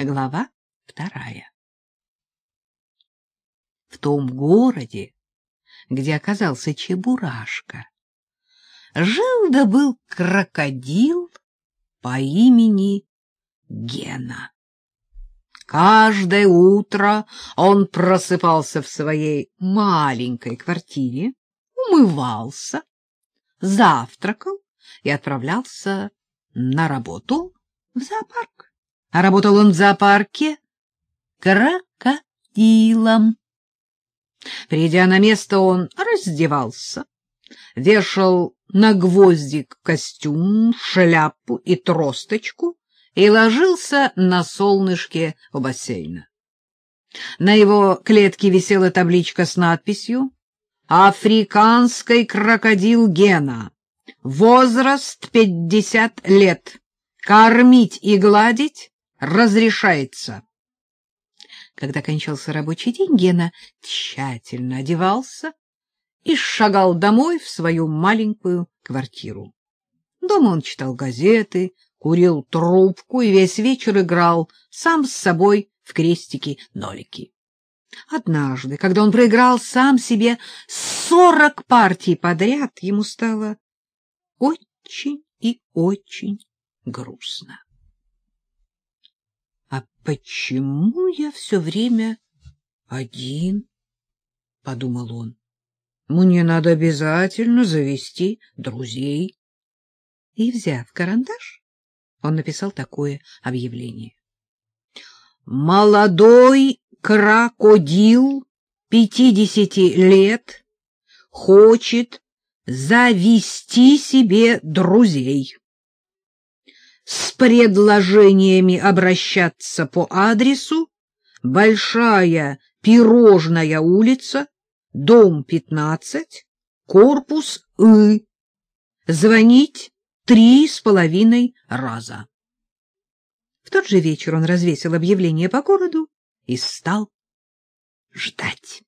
Глава вторая. В том городе, где оказался Чебурашка, жил да был крокодил по имени Гена. Каждое утро он просыпался в своей маленькой квартире, умывался, завтракал и отправлялся на работу в зоопарк. А работал он в зоопарке крокодилом. Придя на место, он раздевался, вешал на гвоздик костюм, шляпу и тросточку и ложился на солнышке у бассейна. На его клетке висела табличка с надписью «Африканский крокодил Гена. Возраст пятьдесят лет. Кормить и гладить разрешается». Когда кончался рабочий день, Гена тщательно одевался и шагал домой в свою маленькую квартиру. Дома он читал газеты, курил трубку и весь вечер играл сам с собой в крестики-нолики. Однажды, когда он проиграл сам себе сорок партий подряд, ему стало очень и очень грустно. — А почему я все время один? — подумал он. — Мне надо обязательно завести друзей. И, взяв карандаш, он написал такое объявление. «Молодой крокодил пятидесяти лет хочет завести себе друзей. С предложениями обращаться по адресу Большая Пирожная улица, дом 15, корпус И. Звонить три с половиной раза. В тот же вечер он развесил объявление по городу и стал ждать.